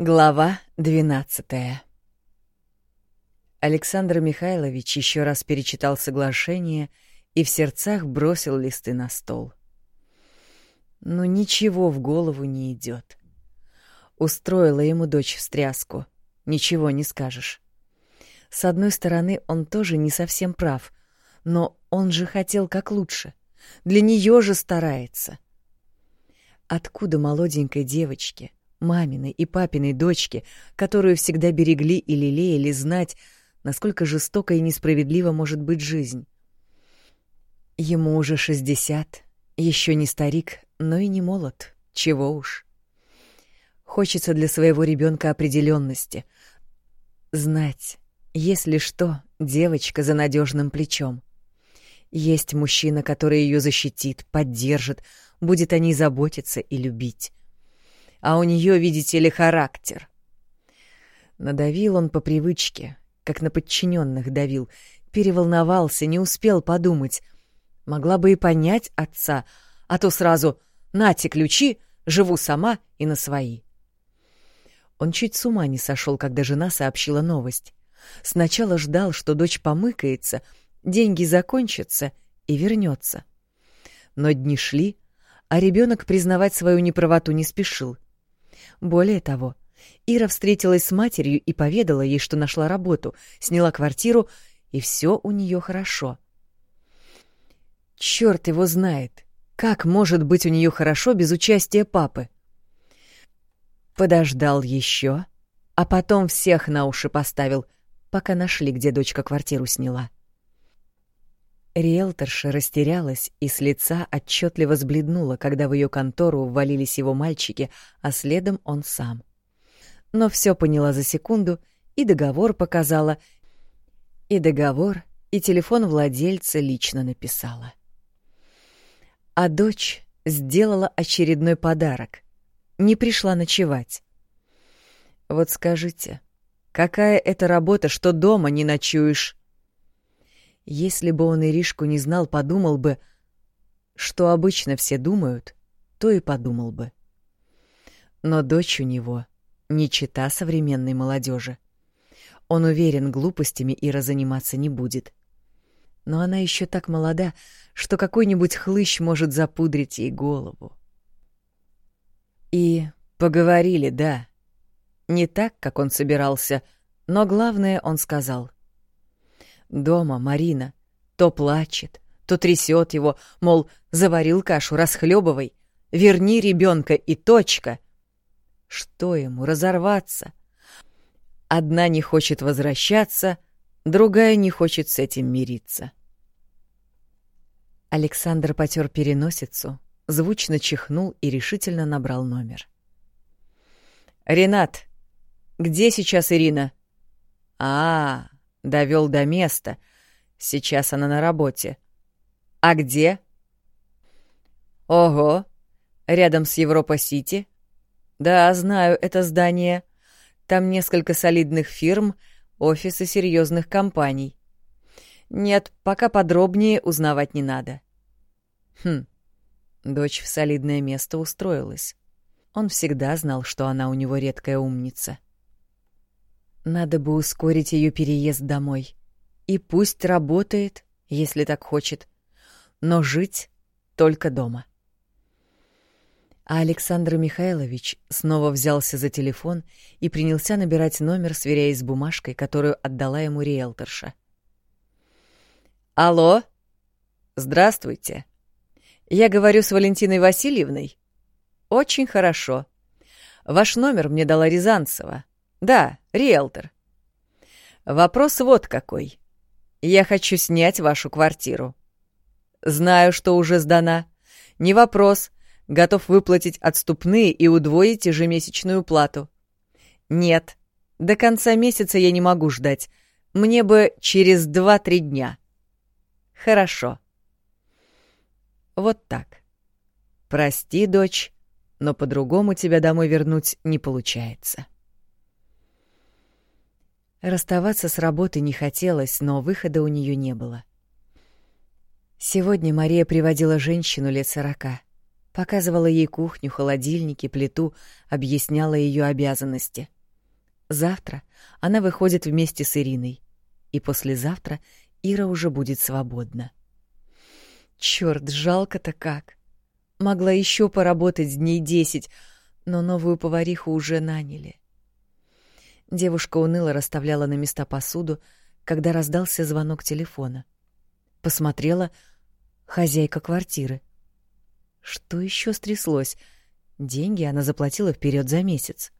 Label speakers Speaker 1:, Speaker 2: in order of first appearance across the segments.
Speaker 1: Глава двенадцатая Александр Михайлович еще раз перечитал соглашение и в сердцах бросил листы на стол. Но ничего в голову не идет. Устроила ему дочь встряску. Ничего не скажешь. С одной стороны, он тоже не совсем прав, но он же хотел как лучше. Для нее же старается. Откуда молоденькой девочке — маминой и папиной дочке, которую всегда берегли и лелеяли, знать, насколько жестоко и несправедлива может быть жизнь. Ему уже шестьдесят, еще не старик, но и не молод, чего уж. Хочется для своего ребенка определенности, знать, если что, девочка за надежным плечом. Есть мужчина, который ее защитит, поддержит, будет о ней заботиться и любить а у нее, видите ли, характер. Надавил он по привычке, как на подчиненных давил, переволновался, не успел подумать. Могла бы и понять отца, а то сразу «нате ключи, живу сама и на свои». Он чуть с ума не сошел, когда жена сообщила новость. Сначала ждал, что дочь помыкается, деньги закончатся и вернется. Но дни шли, а ребенок признавать свою неправоту не спешил. Более того, Ира встретилась с матерью и поведала ей, что нашла работу, сняла квартиру, и все у нее хорошо. Черт его знает, как может быть у нее хорошо без участия папы? Подождал еще, а потом всех на уши поставил, пока нашли, где дочка квартиру сняла. Риэлторша растерялась и с лица отчетливо сбледнула, когда в ее контору ввалились его мальчики, а следом он сам. Но все поняла за секунду, и договор показала, и договор, и телефон владельца лично написала. А дочь сделала очередной подарок. Не пришла ночевать. Вот скажите, какая это работа, что дома не ночуешь? Если бы он Иришку не знал, подумал бы, что обычно все думают, то и подумал бы. Но дочь у него не чита современной молодежи. Он уверен, глупостями Ира заниматься не будет. Но она еще так молода, что какой-нибудь хлыщ может запудрить ей голову. И поговорили, да. Не так, как он собирался, но главное он сказал. Дома Марина то плачет, то трясет его, мол, заварил кашу, расхлебывай, верни ребенка и точка. Что ему, разорваться? Одна не хочет возвращаться, другая не хочет с этим мириться. Александр потер переносицу, звучно чихнул и решительно набрал номер. «Ренат, где сейчас Ирина?» «А, Довел до места. Сейчас она на работе. А где? Ого, рядом с Европа-Сити. Да, знаю это здание. Там несколько солидных фирм, офисы серьезных компаний. Нет, пока подробнее узнавать не надо. Хм, дочь в солидное место устроилась. Он всегда знал, что она у него редкая умница. Надо бы ускорить ее переезд домой. И пусть работает, если так хочет, но жить только дома. А Александр Михайлович снова взялся за телефон и принялся набирать номер, сверяясь с бумажкой, которую отдала ему риэлторша. «Алло? Здравствуйте. Я говорю с Валентиной Васильевной? Очень хорошо. Ваш номер мне дала Рязанцева. Да, риэлтор. Вопрос вот какой. Я хочу снять вашу квартиру. Знаю, что уже сдана. Не вопрос. Готов выплатить отступные и удвоить ежемесячную плату. Нет, до конца месяца я не могу ждать. Мне бы через два-три дня. Хорошо. Вот так. Прости, дочь, но по-другому тебя домой вернуть не получается. Расставаться с работы не хотелось, но выхода у нее не было. Сегодня Мария приводила женщину лет сорока. Показывала ей кухню, холодильники, плиту, объясняла ее обязанности. Завтра она выходит вместе с Ириной, и послезавтра Ира уже будет свободна. Черт, жалко-то как. Могла еще поработать дней десять, но новую повариху уже наняли. Девушка уныло расставляла на места посуду, когда раздался звонок телефона. Посмотрела — хозяйка квартиры. Что еще стряслось? Деньги она заплатила вперед за месяц.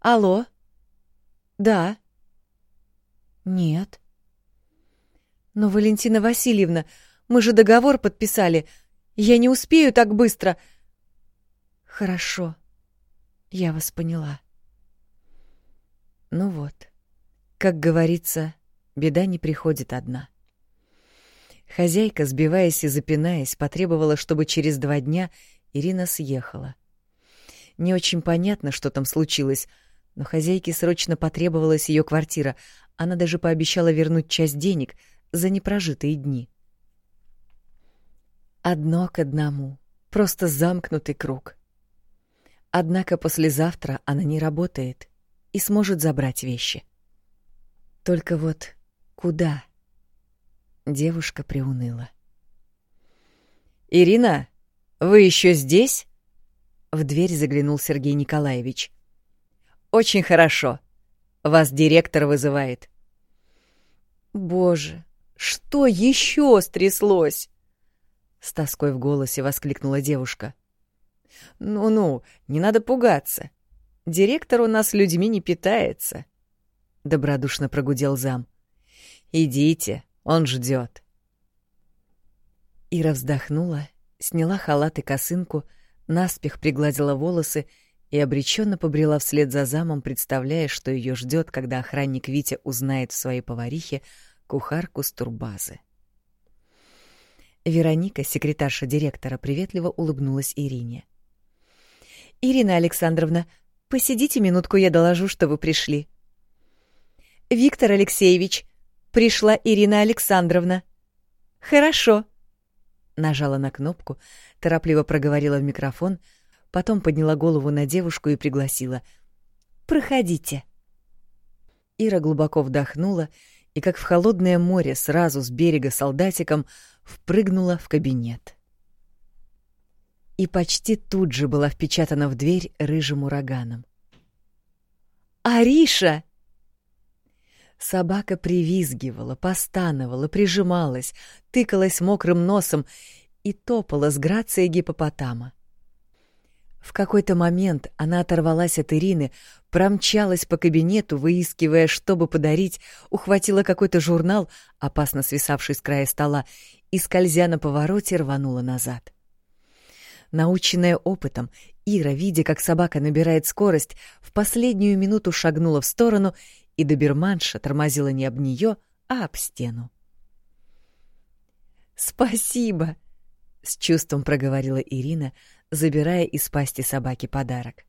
Speaker 1: «Алло?» «Да». «Нет». «Но, Валентина Васильевна, мы же договор подписали. Я не успею так быстро». «Хорошо. Я вас поняла». Ну вот, как говорится, беда не приходит одна. Хозяйка, сбиваясь и запинаясь, потребовала, чтобы через два дня Ирина съехала. Не очень понятно, что там случилось, но хозяйке срочно потребовалась ее квартира. Она даже пообещала вернуть часть денег за непрожитые дни. Одно к одному, просто замкнутый круг. Однако послезавтра она не работает и сможет забрать вещи. Только вот куда? Девушка приуныла. «Ирина, вы еще здесь?» В дверь заглянул Сергей Николаевич. «Очень хорошо. Вас директор вызывает». «Боже, что еще стряслось?» С тоской в голосе воскликнула девушка. «Ну-ну, не надо пугаться. Директор у нас людьми не питается, добродушно прогудел зам. Идите, он ждет. Ира вздохнула, сняла халат и косынку, наспех пригладила волосы и обреченно побрела вслед за замом, представляя, что ее ждет, когда охранник Витя узнает в своей поварихе кухарку с турбазы. Вероника, секретарша директора, приветливо улыбнулась Ирине. «Ирина Александровна, Посидите минутку, я доложу, что вы пришли. Виктор Алексеевич, пришла Ирина Александровна. Хорошо. Нажала на кнопку, торопливо проговорила в микрофон, потом подняла голову на девушку и пригласила. Проходите. Ира глубоко вдохнула и, как в холодное море, сразу с берега солдатиком впрыгнула в кабинет и почти тут же была впечатана в дверь рыжим ураганом. «Ариша!» Собака привизгивала, постановала, прижималась, тыкалась мокрым носом и топала с грацией гипопотама. В какой-то момент она оторвалась от Ирины, промчалась по кабинету, выискивая, чтобы подарить, ухватила какой-то журнал, опасно свисавший с края стола, и, скользя на повороте, рванула назад. Наученная опытом, Ира, видя, как собака набирает скорость, в последнюю минуту шагнула в сторону, и доберманша тормозила не об нее, а об стену. «Спасибо!» — с чувством проговорила Ирина, забирая из пасти собаки подарок.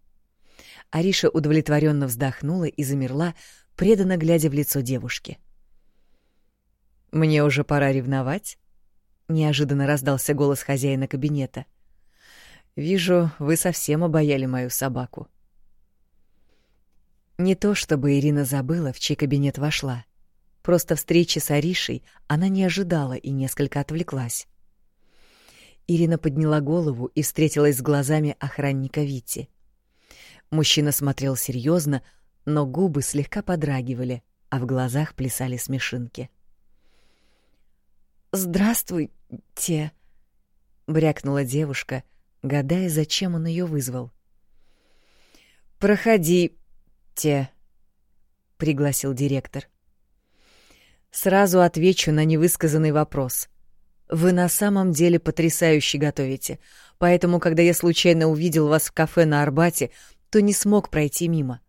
Speaker 1: Ариша удовлетворенно вздохнула и замерла, преданно глядя в лицо девушки. «Мне уже пора ревновать?» — неожиданно раздался голос хозяина кабинета — Вижу, вы совсем обаяли мою собаку. Не то чтобы Ирина забыла, в чей кабинет вошла. Просто встречи с Аришей она не ожидала и несколько отвлеклась. Ирина подняла голову и встретилась с глазами охранника Вити. Мужчина смотрел серьезно, но губы слегка подрагивали, а в глазах плясали смешинки. «Здравствуйте!» — брякнула девушка — гадая, зачем он ее вызвал. «Проходите», — пригласил директор. «Сразу отвечу на невысказанный вопрос. Вы на самом деле потрясающе готовите, поэтому, когда я случайно увидел вас в кафе на Арбате, то не смог пройти мимо.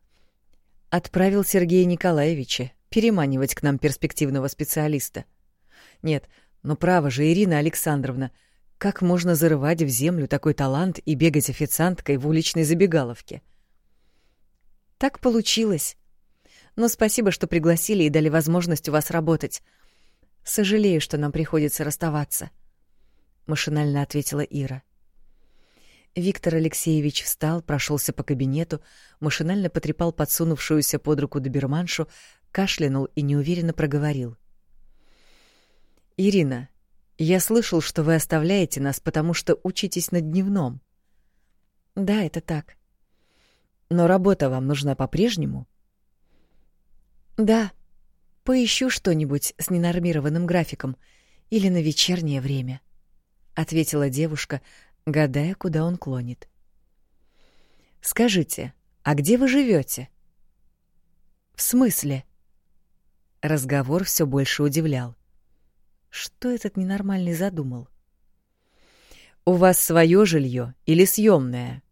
Speaker 1: Отправил Сергея Николаевича переманивать к нам перспективного специалиста. Нет, ну право же, Ирина Александровна — как можно зарывать в землю такой талант и бегать официанткой в уличной забегаловке? Так получилось. Но спасибо, что пригласили и дали возможность у вас работать. Сожалею, что нам приходится расставаться, машинально ответила Ира. Виктор Алексеевич встал, прошелся по кабинету, машинально потрепал подсунувшуюся под руку доберманшу, кашлянул и неуверенно проговорил. «Ирина, я слышал, что вы оставляете нас, потому что учитесь на дневном». «Да, это так». «Но работа вам нужна по-прежнему?» «Да. Поищу что-нибудь с ненормированным графиком или на вечернее время», — ответила девушка, гадая, куда он клонит. «Скажите, а где вы живете? «В смысле?» Разговор все больше удивлял. Что этот ненормальный задумал? «У вас свое жилье или съемное?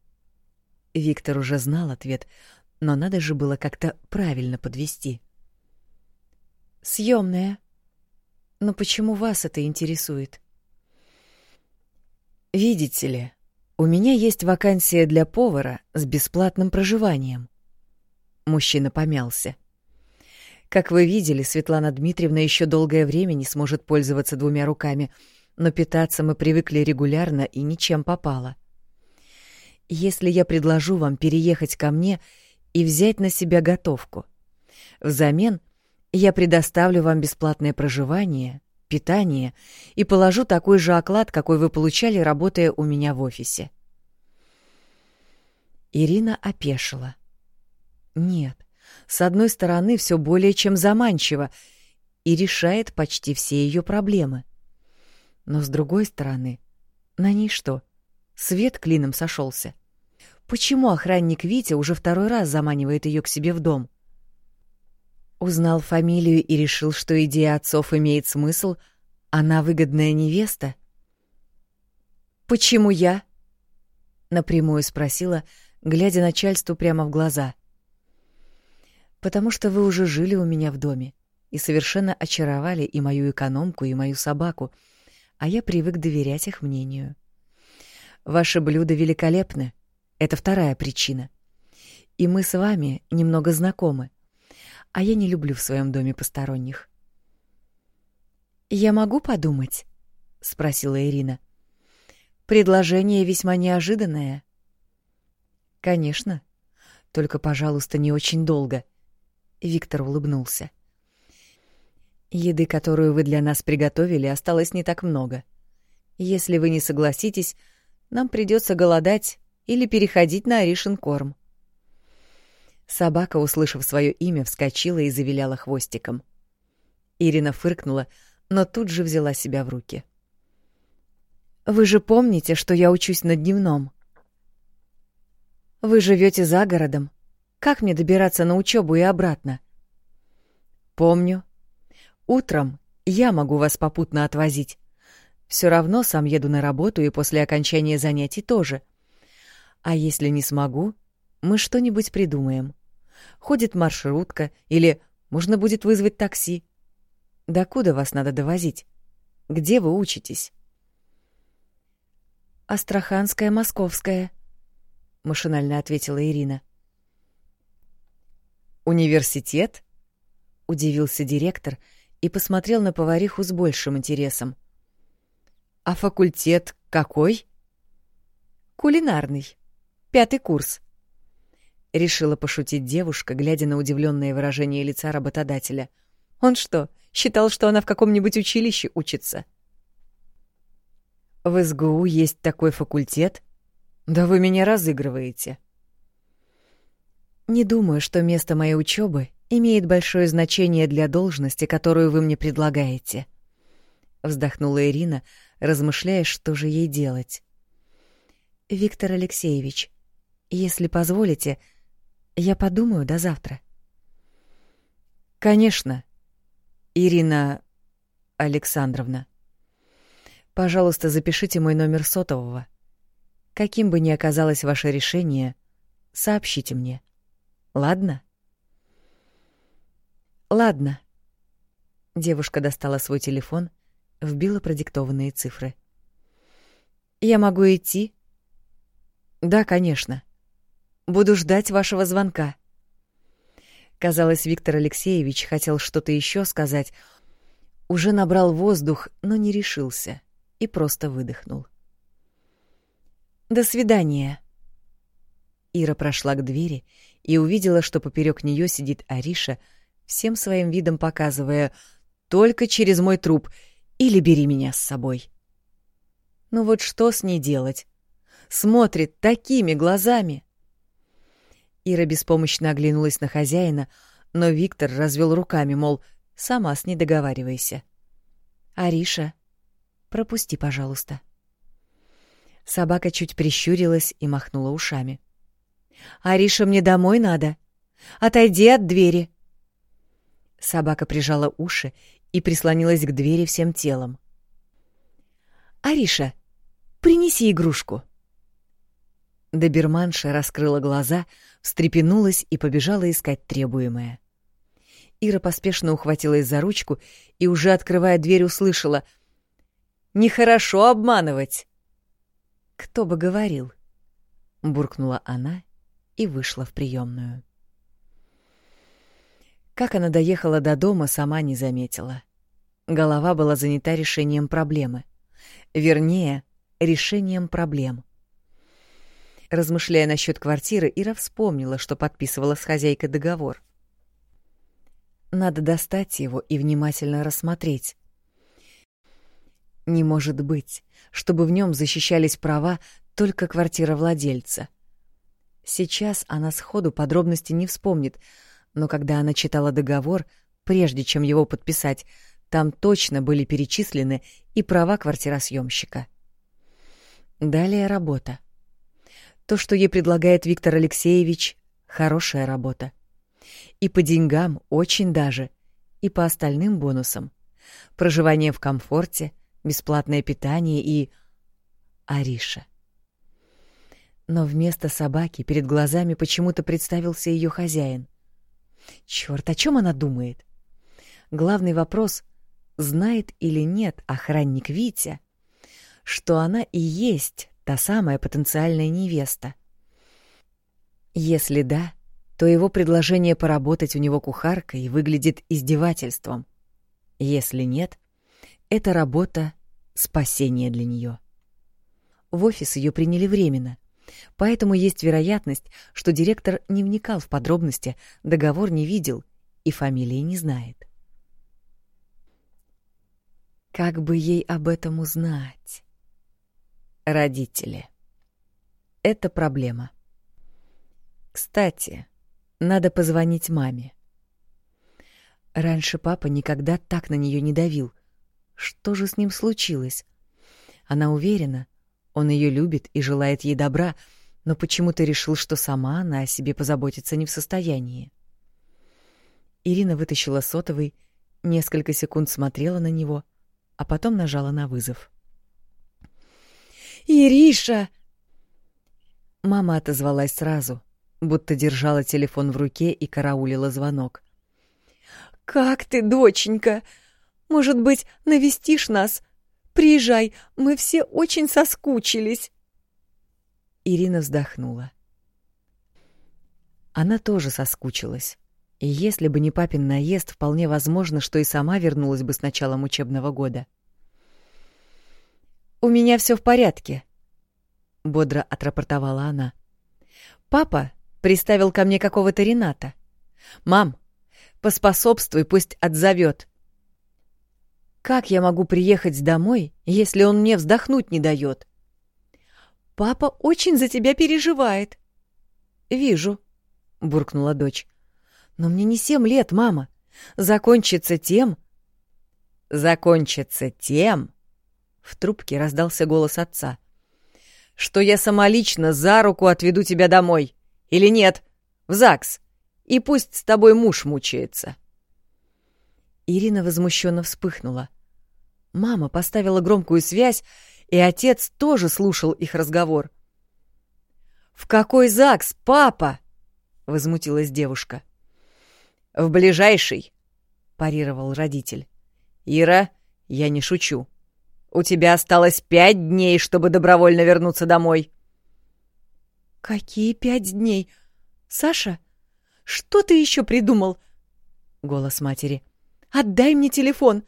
Speaker 1: Виктор уже знал ответ, но надо же было как-то правильно подвести. Съемное. Но почему вас это интересует? Видите ли, у меня есть вакансия для повара с бесплатным проживанием. Мужчина помялся. Как вы видели, Светлана Дмитриевна еще долгое время не сможет пользоваться двумя руками, но питаться мы привыкли регулярно и ничем попало. Если я предложу вам переехать ко мне и взять на себя готовку, взамен я предоставлю вам бесплатное проживание, питание и положу такой же оклад, какой вы получали, работая у меня в офисе. Ирина опешила. Нет, с одной стороны, все более чем заманчиво и решает почти все ее проблемы. Но с другой стороны, на ней что? Свет клином сошелся. Почему охранник Витя уже второй раз заманивает ее к себе в дом? Узнал фамилию и решил, что идея отцов имеет смысл, она выгодная невеста? «Почему я?» — напрямую спросила, глядя начальству прямо в глаза. «Потому что вы уже жили у меня в доме и совершенно очаровали и мою экономку, и мою собаку, а я привык доверять их мнению. Ваши блюда великолепны, это вторая причина. И мы с вами немного знакомы а я не люблю в своем доме посторонних. «Я могу подумать?» — спросила Ирина. «Предложение весьма неожиданное». «Конечно. Только, пожалуйста, не очень долго». Виктор улыбнулся. «Еды, которую вы для нас приготовили, осталось не так много. Если вы не согласитесь, нам придется голодать или переходить на Аришин корм». Собака, услышав свое имя, вскочила и завиляла хвостиком. Ирина фыркнула, но тут же взяла себя в руки. «Вы же помните, что я учусь на дневном?» «Вы живете за городом. Как мне добираться на учебу и обратно?» «Помню. Утром я могу вас попутно отвозить. Все равно сам еду на работу и после окончания занятий тоже. А если не смогу, мы что-нибудь придумаем ходит маршрутка или можно будет вызвать такси. До куда вас надо довозить? Где вы учитесь? Астраханская, Московская, машинально ответила Ирина. Университет? удивился директор и посмотрел на повариху с большим интересом. А факультет какой? Кулинарный. Пятый курс. — решила пошутить девушка, глядя на удивленное выражение лица работодателя. «Он что, считал, что она в каком-нибудь училище учится?» «В СГУ есть такой факультет? Да вы меня разыгрываете!» «Не думаю, что место моей учебы имеет большое значение для должности, которую вы мне предлагаете», — вздохнула Ирина, размышляя, что же ей делать. «Виктор Алексеевич, если позволите, — я подумаю до завтра. Конечно. Ирина Александровна. Пожалуйста, запишите мой номер сотового. Каким бы ни оказалось ваше решение, сообщите мне. Ладно? Ладно. Девушка достала свой телефон, вбила продиктованные цифры. Я могу идти? Да, конечно. Буду ждать вашего звонка. Казалось, Виктор Алексеевич хотел что-то еще сказать, уже набрал воздух, но не решился и просто выдохнул. До свидания. Ира прошла к двери и увидела, что поперек нее сидит Ариша, всем своим видом показывая «Только через мой труп или бери меня с собой». Ну вот что с ней делать? Смотрит такими глазами. Ира беспомощно оглянулась на хозяина, но Виктор развел руками, мол, сама с ней договаривайся. «Ариша, пропусти, пожалуйста». Собака чуть прищурилась и махнула ушами. «Ариша, мне домой надо. Отойди от двери». Собака прижала уши и прислонилась к двери всем телом. «Ариша, принеси игрушку». Доберманша раскрыла глаза, встрепенулась и побежала искать требуемое. Ира поспешно ухватилась за ручку и, уже открывая дверь, услышала «Нехорошо обманывать!» «Кто бы говорил?» — буркнула она и вышла в приемную. Как она доехала до дома, сама не заметила. Голова была занята решением проблемы. Вернее, решением проблем. Размышляя насчет квартиры, Ира вспомнила, что подписывала с хозяйкой договор. Надо достать его и внимательно рассмотреть. Не может быть, чтобы в нем защищались права только квартира владельца. Сейчас она сходу подробности не вспомнит, но когда она читала договор, прежде чем его подписать, там точно были перечислены и права квартиросъемщика. Далее работа. То, что ей предлагает Виктор Алексеевич, хорошая работа. И по деньгам очень даже, и по остальным бонусам. Проживание в комфорте, бесплатное питание и... Ариша. Но вместо собаки перед глазами почему-то представился ее хозяин. Черт, о чем она думает? Главный вопрос — знает или нет охранник Витя, что она и есть та самая потенциальная невеста. Если да, то его предложение поработать у него кухаркой выглядит издевательством. Если нет, эта работа — спасение для нее. В офис ее приняли временно, поэтому есть вероятность, что директор не вникал в подробности, договор не видел и фамилии не знает. Как бы ей об этом узнать? Родители. Это проблема. Кстати, надо позвонить маме. Раньше папа никогда так на нее не давил. Что же с ним случилось? Она уверена, он ее любит и желает ей добра, но почему-то решил, что сама она о себе позаботиться не в состоянии. Ирина вытащила сотовый, несколько секунд смотрела на него, а потом нажала на вызов. «Ириша!» Мама отозвалась сразу, будто держала телефон в руке и караулила звонок. «Как ты, доченька? Может быть, навестишь нас? Приезжай, мы все очень соскучились!» Ирина вздохнула. Она тоже соскучилась. И если бы не папин наезд, вполне возможно, что и сама вернулась бы с началом учебного года. — «У меня все в порядке», — бодро отрапортовала она. «Папа приставил ко мне какого-то Рената. Мам, поспособствуй, пусть отзовет. Как я могу приехать домой, если он мне вздохнуть не дает? Папа очень за тебя переживает. Вижу, буркнула дочь. Но мне не семь лет, мама. Закончится тем... Закончится тем, в трубке раздался голос отца. «Что я самолично за руку отведу тебя домой? Или нет? В ЗАГС. И пусть с тобой муж мучается». Ирина возмущенно вспыхнула. Мама поставила громкую связь, и отец тоже слушал их разговор. «В какой ЗАГС, папа?» — возмутилась девушка. «В ближайший», — парировал родитель. «Ира, я не шучу. У тебя осталось пять дней, чтобы добровольно вернуться домой. Какие пять дней? Саша, что ты еще придумал? Голос матери. Отдай мне телефон.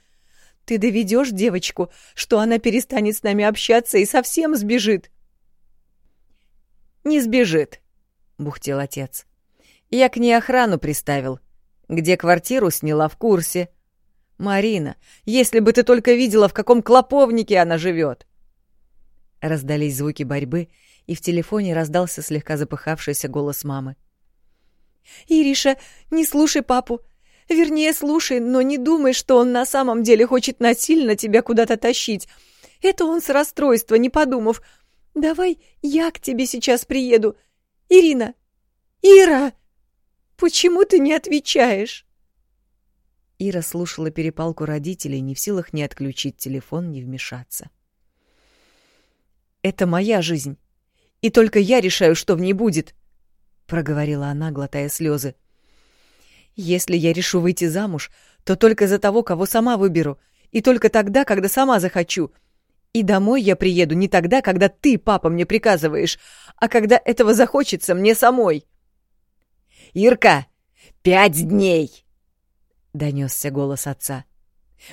Speaker 1: Ты доведешь девочку, что она перестанет с нами общаться и совсем сбежит. Не сбежит, бухтел отец. Я к ней охрану приставил. Где квартиру сняла в курсе. Марина, если бы ты только видела, в каком клоповнике она живет. Раздались звуки борьбы, и в телефоне раздался слегка запыхавшийся голос мамы.
Speaker 2: «Ириша, не слушай папу. Вернее, слушай, но не думай, что он на самом деле хочет насильно тебя куда-то тащить. Это он с расстройства, не подумав. Давай я к тебе сейчас приеду. Ирина! Ира! Почему ты не отвечаешь?»
Speaker 1: Ира слушала перепалку родителей, не в силах ни отключить телефон, ни вмешаться. «Это моя жизнь, и только я решаю, что в ней будет», — проговорила она, глотая слезы. «Если я решу выйти замуж, то только за того, кого сама выберу, и только тогда, когда сама захочу. И домой я приеду не тогда, когда ты, папа, мне приказываешь, а когда этого захочется мне самой». «Ирка, пять дней!» — донесся голос отца.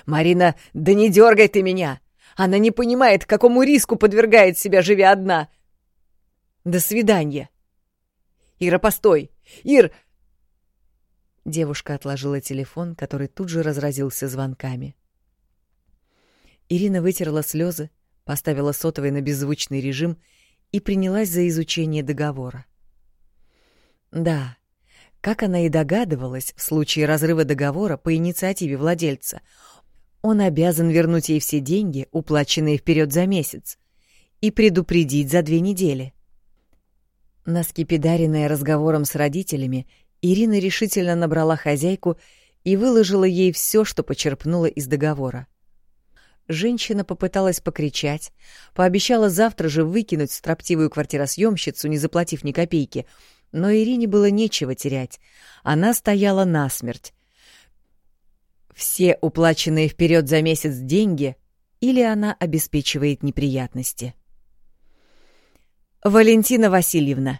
Speaker 1: «Марина, да не дергай ты меня! Она не понимает, какому риску подвергает себя, живя одна!» «До свидания!» «Ира, постой! Ир!» Девушка отложила телефон, который тут же разразился звонками. Ирина вытерла слезы, поставила сотовый на беззвучный режим и принялась за изучение договора. Да, как она и догадывалась, в случае разрыва договора по инициативе владельца, он обязан вернуть ей все деньги, уплаченные вперед за месяц, и предупредить за две недели. Наскипидаренная разговором с родителями, Ирина решительно набрала хозяйку и выложила ей все, что почерпнула из договора. Женщина попыталась покричать, пообещала завтра же выкинуть строптивую квартиросъемщицу, не заплатив ни копейки — но Ирине было нечего терять. Она стояла насмерть. Все уплаченные вперед за месяц деньги или она обеспечивает неприятности. «Валентина Васильевна,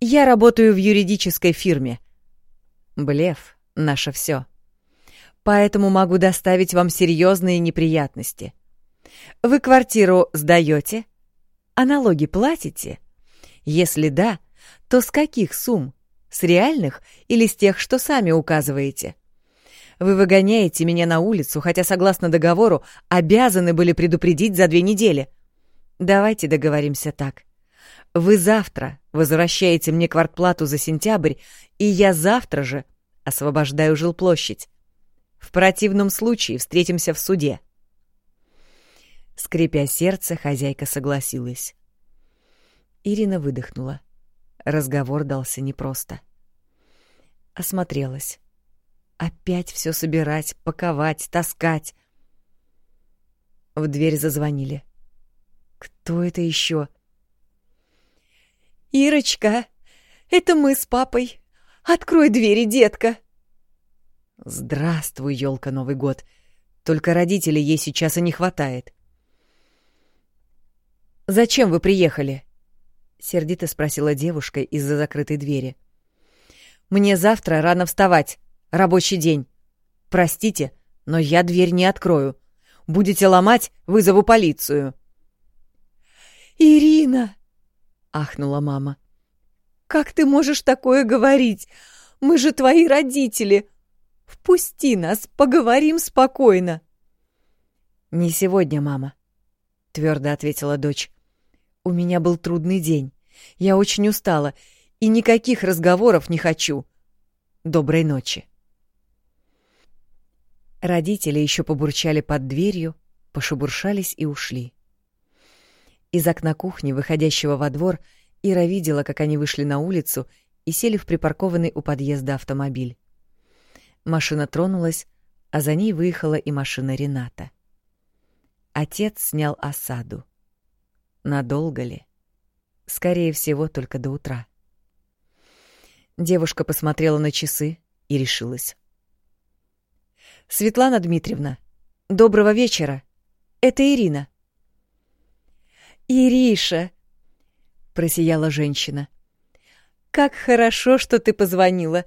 Speaker 1: я работаю в юридической фирме. Блеф — наше все. Поэтому могу доставить вам серьезные неприятности. Вы квартиру сдаете? А налоги платите? Если да, то с каких сумм? С реальных или с тех, что сами указываете? Вы выгоняете меня на улицу, хотя, согласно договору, обязаны были предупредить за две недели. Давайте договоримся так. Вы завтра возвращаете мне квартплату за сентябрь, и я завтра же освобождаю жилплощадь. В противном случае встретимся в суде. Скрипя сердце, хозяйка согласилась. Ирина выдохнула. Разговор дался непросто. Осмотрелась. Опять все собирать, паковать, таскать. В дверь зазвонили. Кто это еще?
Speaker 2: «Ирочка, это мы с папой. Открой двери, детка!»
Speaker 1: «Здравствуй, елка Новый год. Только родителей ей сейчас и не хватает». «Зачем вы приехали?» — сердито спросила девушка из-за закрытой двери. «Мне завтра рано вставать. Рабочий день. Простите, но я дверь не открою. Будете ломать, вызову полицию».
Speaker 2: «Ирина!» — ахнула мама. «Как ты можешь такое говорить? Мы же твои родители. Впусти нас, поговорим спокойно».
Speaker 1: «Не сегодня, мама», — твердо ответила дочь. У меня был трудный день. Я очень устала и никаких разговоров не хочу. Доброй ночи. Родители еще побурчали под дверью, пошебуршались и ушли. Из окна кухни, выходящего во двор, Ира видела, как они вышли на улицу и сели в припаркованный у подъезда автомобиль. Машина тронулась, а за ней выехала и машина Рената. Отец снял осаду. Надолго ли? Скорее всего, только до утра. Девушка посмотрела на часы и решилась. «Светлана Дмитриевна, доброго вечера. Это Ирина».
Speaker 2: «Ириша!» — просияла женщина. «Как хорошо, что ты позвонила.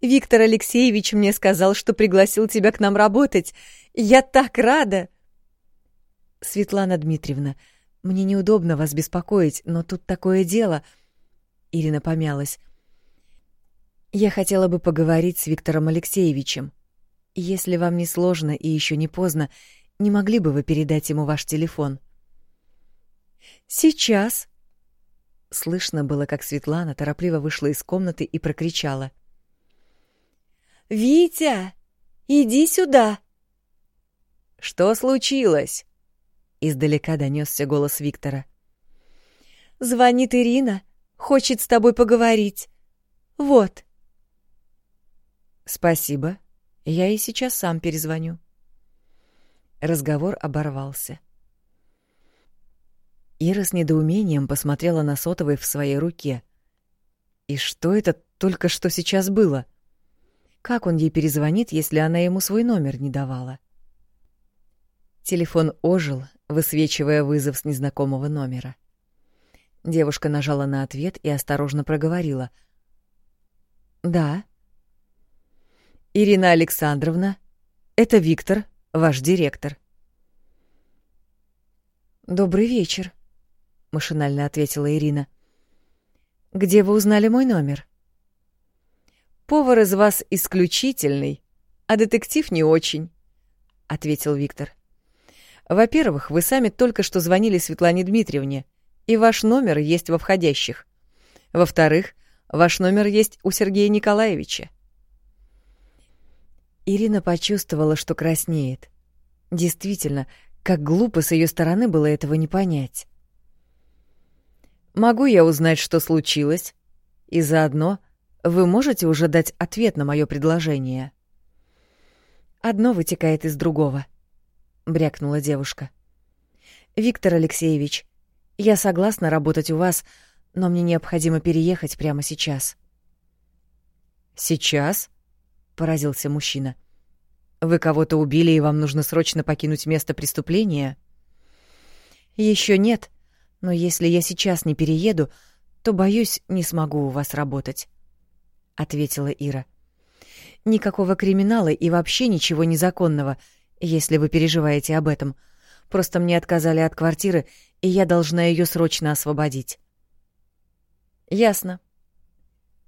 Speaker 2: Виктор Алексеевич мне сказал, что пригласил тебя к нам работать. Я так рада!»
Speaker 1: «Светлана Дмитриевна, — мне неудобно вас беспокоить, но тут такое дело. Ирина помялась. Я хотела бы поговорить с Виктором Алексеевичем. Если вам не сложно и еще не поздно, не могли бы вы передать ему ваш телефон?
Speaker 2: Сейчас.
Speaker 1: Слышно было, как Светлана торопливо вышла из комнаты и прокричала:
Speaker 2: "Витя, иди сюда!"
Speaker 1: Что случилось? Издалека донесся голос Виктора.
Speaker 2: Звонит Ирина, хочет с тобой поговорить. Вот.
Speaker 1: Спасибо. Я и сейчас сам перезвоню. Разговор оборвался. Ира с недоумением посмотрела на сотовый в своей руке. И что это только что сейчас было? Как он ей перезвонит, если она ему свой номер не давала? Телефон ожил, высвечивая вызов с незнакомого номера. Девушка нажала на ответ и осторожно проговорила. «Да». «Ирина Александровна, это Виктор, ваш директор». «Добрый вечер», — машинально ответила Ирина. «Где вы узнали мой номер?» «Повар из вас исключительный, а детектив не очень», — ответил Виктор. Во-первых, вы сами только что звонили Светлане Дмитриевне, и ваш номер есть во входящих. Во-вторых, ваш номер есть у Сергея Николаевича. Ирина почувствовала, что краснеет. Действительно, как глупо с ее стороны было этого не понять. «Могу я узнать, что случилось? И заодно вы можете уже дать ответ на мое предложение?» «Одно вытекает из другого», — брякнула девушка. «Виктор Алексеевич, я согласна работать у вас, но мне необходимо переехать прямо сейчас». «Сейчас?» — поразился мужчина. «Вы кого-то убили, и вам нужно срочно покинуть место преступления?» Еще нет, но если я сейчас не перееду, то, боюсь, не смогу у вас работать», — ответила Ира. «Никакого криминала и вообще ничего незаконного — если вы переживаете об этом. Просто мне отказали от квартиры, и я должна ее срочно освободить. Ясно,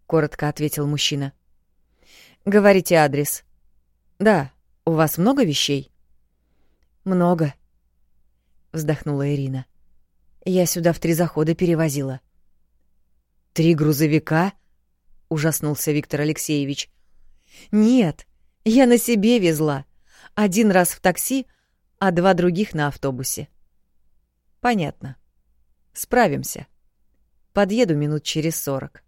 Speaker 1: коротко ответил мужчина. Говорите адрес. Да, у вас много вещей? Много, вздохнула Ирина. Я сюда в три захода перевозила. Три грузовика? ужаснулся Виктор Алексеевич. Нет, я на себе везла. Один раз в такси, а два других на автобусе. Понятно. Справимся. Подъеду минут через сорок.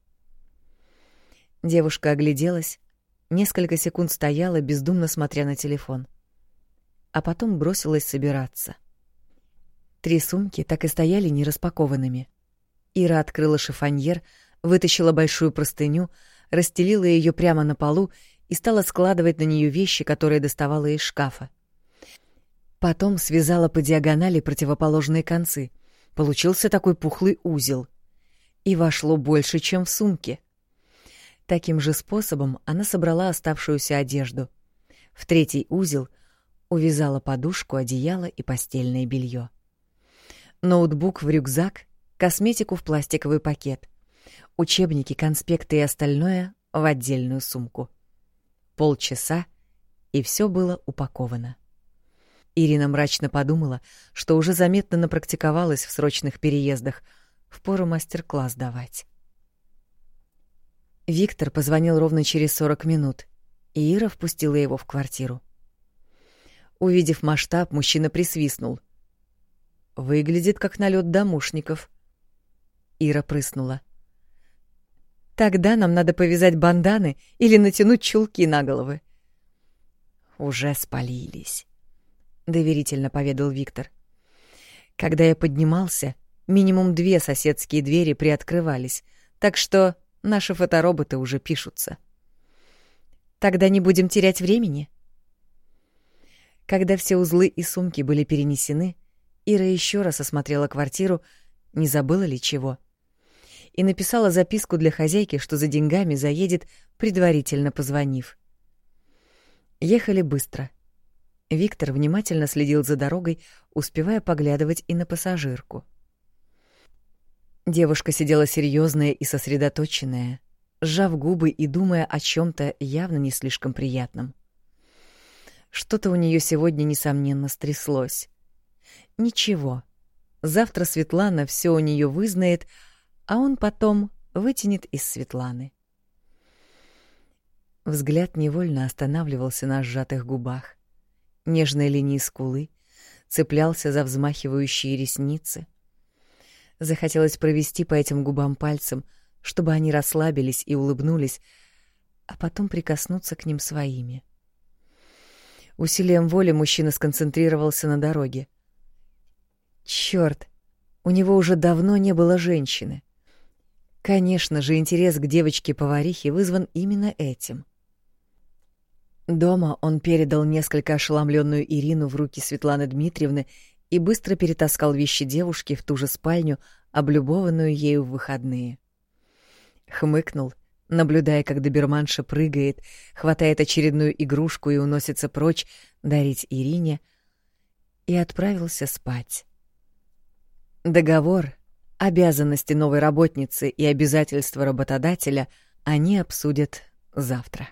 Speaker 1: Девушка огляделась, несколько секунд стояла, бездумно смотря на телефон. А потом бросилась собираться. Три сумки так и стояли нераспакованными. Ира открыла шифоньер, вытащила большую простыню, расстелила ее прямо на полу и стала складывать на нее вещи, которые доставала из шкафа. Потом связала по диагонали противоположные концы. Получился такой пухлый узел. И вошло больше, чем в сумке. Таким же способом она собрала оставшуюся одежду. В третий узел увязала подушку, одеяло и постельное белье. Ноутбук в рюкзак, косметику в пластиковый пакет, учебники, конспекты и остальное в отдельную сумку. Полчаса, и все было упаковано. Ирина мрачно подумала, что уже заметно напрактиковалась в срочных переездах, впору мастер-класс давать. Виктор позвонил ровно через 40 минут, и Ира впустила его в квартиру. Увидев масштаб, мужчина присвистнул. Выглядит как налет домушников. Ира прыснула. Тогда нам надо повязать банданы или натянуть чулки на головы. Уже спалились, доверительно поведал Виктор. Когда я поднимался, минимум две соседские двери приоткрывались, так что наши фотороботы уже пишутся. Тогда не будем терять времени. Когда все узлы и сумки были перенесены, Ира еще раз осмотрела квартиру, не забыла ли чего — и написала записку для хозяйки, что за деньгами заедет, предварительно позвонив. Ехали быстро. Виктор внимательно следил за дорогой, успевая поглядывать и на пассажирку. Девушка сидела серьезная и сосредоточенная, сжав губы и думая о чем то явно не слишком приятном. Что-то у нее сегодня, несомненно, стряслось. Ничего. Завтра Светлана все у нее вызнает, а он потом вытянет из Светланы. Взгляд невольно останавливался на сжатых губах. Нежной линии скулы цеплялся за взмахивающие ресницы. Захотелось провести по этим губам пальцем, чтобы они расслабились и улыбнулись, а потом прикоснуться к ним своими. Усилием воли мужчина сконцентрировался на дороге. Чёрт, у него уже давно не было женщины. Конечно же, интерес к девочке-поварихе вызван именно этим. Дома он передал несколько ошеломленную Ирину в руки Светланы Дмитриевны и быстро перетаскал вещи девушки в ту же спальню, облюбованную ею в выходные. Хмыкнул, наблюдая, как доберманша прыгает, хватает очередную игрушку и уносится прочь дарить Ирине, и отправился спать. Договор, обязанности новой работницы и обязательства работодателя они обсудят завтра.